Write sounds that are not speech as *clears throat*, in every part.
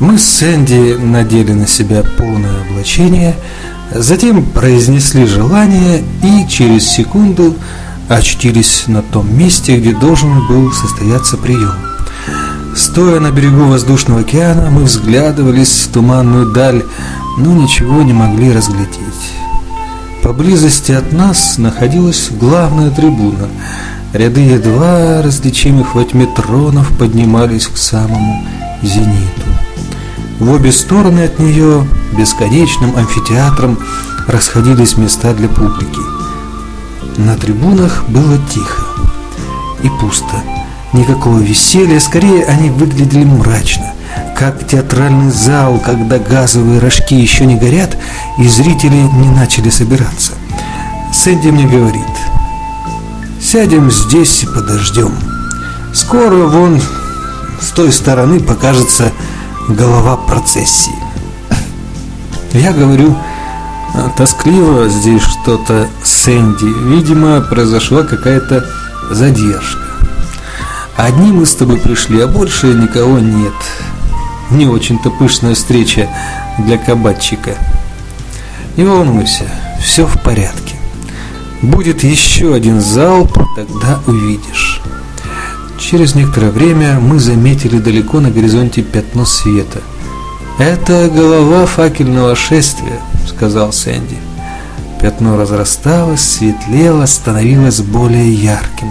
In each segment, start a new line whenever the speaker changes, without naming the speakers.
Мы с Сэнди надели на себя полное облачение, затем произнесли желание и через секунду очутились на том месте, где должен был состояться прием. Стоя на берегу воздушного океана, мы взглядывались в туманную даль, но ничего не могли разглядеть. Поблизости от нас находилась главная трибуна. Ряды едва различимых во тьме тронов поднимались к самому зениту. В обе стороны от нее бесконечным амфитеатром расходились места для публики. На трибунах было тихо и пусто. Никакого веселья, скорее они выглядели мрачно, как театральный зал, когда газовые рожки еще не горят и зрители не начали собираться. Сэнди мне говорит, сядем здесь и подождем. Скоро вон с той стороны покажется голова процессии. Я говорю, тоскливо здесь что-то Сэнди. Видимо, произошла какая-то задержка. Одни мы с тобой пришли, а больше никого нет. Не очень-то пышная встреча для кабачика. Не волнуйся, все в порядке. Будет еще один залп, тогда увидишь. Через некоторое время мы заметили далеко на горизонте пятно света. «Это голова факельного шествия», — сказал Сэнди. Пятно разрасталось, светлело, становилось более ярким.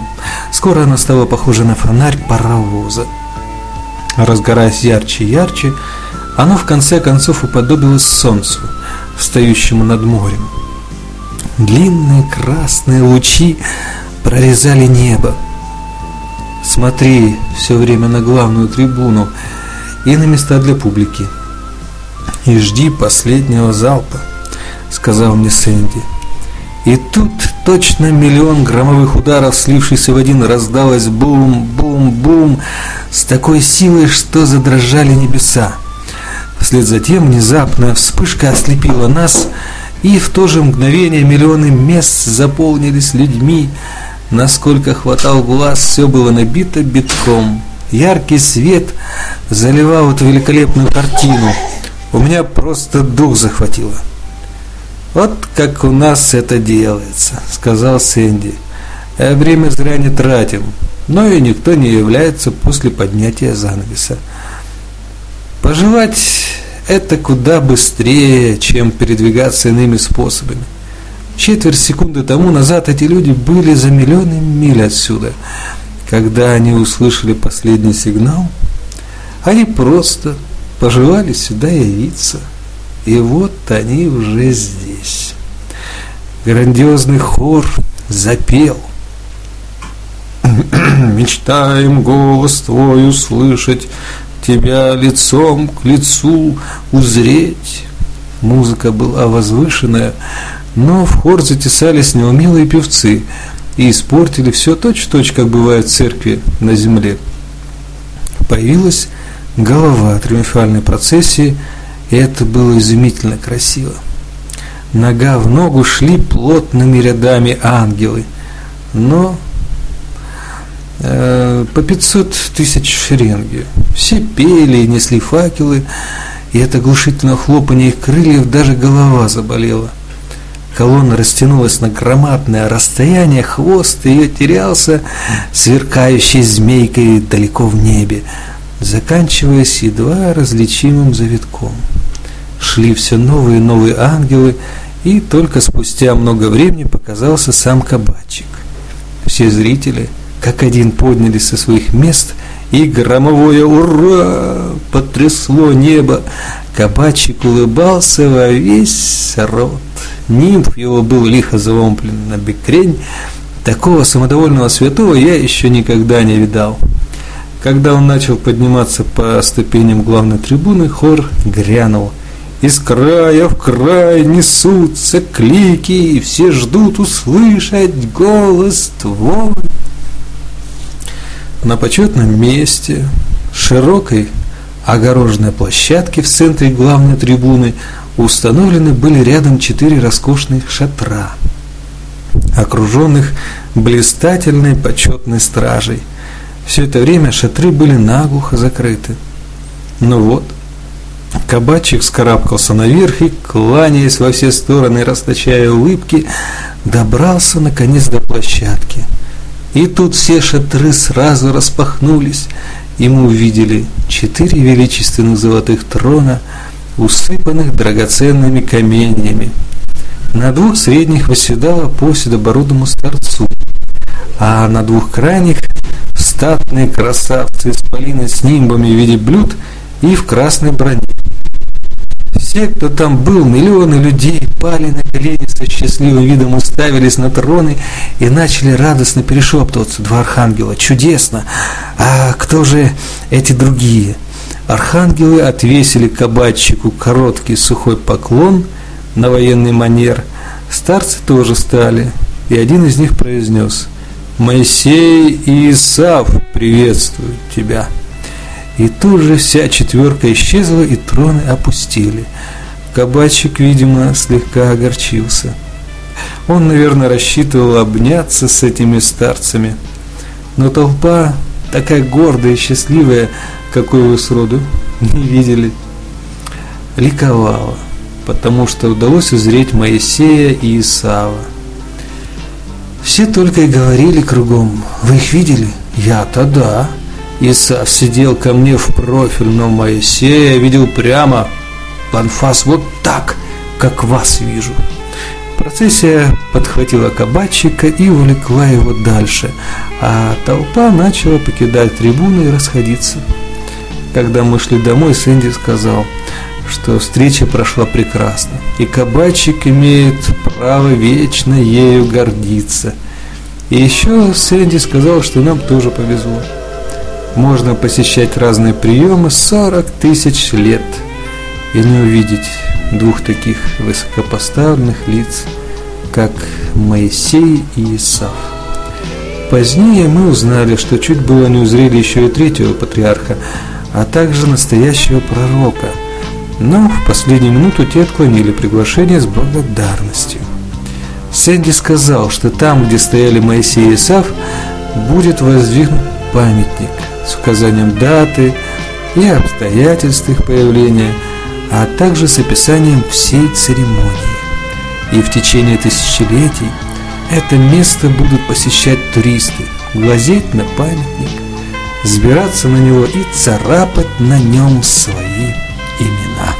Скоро оно стало похоже на фонарь паровоза. Разгораясь ярче и ярче, оно в конце концов уподобилось солнцу, встающему над морем. Длинные красные лучи прорезали небо. Смотри все время на главную трибуну и на места для публики. И жди последнего залпа сказал мне Сэнди. И тут точно миллион громовых ударов, слившихся в один, раздалось бум-бум-бум с такой силой, что задрожали небеса. Вслед за тем внезапная вспышка ослепила нас, и в то же мгновение миллионы мест заполнились людьми. Насколько хватал глаз, все было набито битком. Яркий свет заливал эту великолепную картину. У меня просто дух захватило. «Вот как у нас это делается», — сказал Сэнди. «А время зря не тратим, но и никто не является после поднятия занавеса. Пожелать это куда быстрее, чем передвигаться иными способами. Четверть секунды тому назад эти люди были за миллионы миль отсюда. Когда они услышали последний сигнал, они просто пожелали сюда явиться». И вот они уже здесь. Грандиозный хор запел. *clears throat* Мечтаем голос твой услышать, Тебя лицом к лицу узреть. Музыка была возвышенная, но в хор затесались неумелые певцы и испортили все точь-в-точь, как бывает в церкви на земле. Появилась голова триумфальной процессии – и это было изумительно красиво. Нога в ногу шли плотными рядами ангелы, но э, по 500 тысяч шеренги. Все пели и несли факелы, и это глушительное хлопанье их крыльев даже голова заболела. Колонна растянулась на громадное расстояние, хвост ее терялся, сверкающей змейкой далеко в небе, заканчиваясь едва различимым завитком шли все новые и новые ангелы, и только спустя много времени показался сам кабачик. Все зрители, как один, поднялись со своих мест, и громовое «Ура!» потрясло небо. Кабачик улыбался во весь рот. Нимф его был лихо заломплен на бекрень. Такого самодовольного святого я еще никогда не видал. Когда он начал подниматься по ступеням главной трибуны, хор грянул – из края в край несутся клики, и все ждут услышать голос твой. На почетном месте, широкой огороженной площадке в центре главной трибуны установлены были рядом четыре роскошных шатра, окруженных блистательной почетной стражей. Все это время шатры были наглухо закрыты. Но вот, Кабачик скарабкался наверх и, кланяясь во все стороны, расточая улыбки, добрался наконец до площадки. И тут все шатры сразу распахнулись, и мы увидели четыре величественных золотых трона, усыпанных драгоценными каменьями. На двух средних восседала по седобородому старцу, а на двух крайних статные красавцы с полиной с нимбами в виде блюд и в красной броне. Все, кто там был, миллионы людей, пали на колени со счастливым видом, уставились на троны и начали радостно перешептываться. Два архангела, чудесно! А кто же эти другие? Архангелы отвесили кабачику короткий сухой поклон на военный манер. Старцы тоже стали, и один из них произнес «Моисей и Исав приветствуют тебя». И тут же вся четверка исчезла, и троны опустили. Кабачик, видимо, слегка огорчился. Он, наверное, рассчитывал обняться с этими старцами. Но толпа, такая гордая счастливая, какой вы сроду не *laughs* видели, ликовала, потому что удалось узреть Моисея и Исава. Все только и говорили кругом, вы их видели? Я-то да. Исав сидел ко мне в профиль, но Моисея видел прямо в анфас вот так, как вас вижу. Процессия подхватила кабачика и увлекла его дальше, а толпа начала покидать трибуны и расходиться. Когда мы шли домой, Сэнди сказал, что встреча прошла прекрасно, и кабачик имеет право вечно ею гордиться. И еще Сэнди сказал, что нам тоже повезло можно посещать разные приемы 40 тысяч лет и не увидеть двух таких высокопоставленных лиц, как Моисей и Исав. Позднее мы узнали, что чуть было не узрели еще и третьего патриарха, а также настоящего пророка. Но в последнюю минуту те отклонили приглашение с благодарностью. Сэнди сказал, что там, где стояли Моисей и Исав, будет воздвигнут памятник – с указанием даты и обстоятельств их появления, а также с описанием всей церемонии. И в течение тысячелетий это место будут посещать туристы, глазеть на памятник, взбираться на него и царапать на нем свои имена.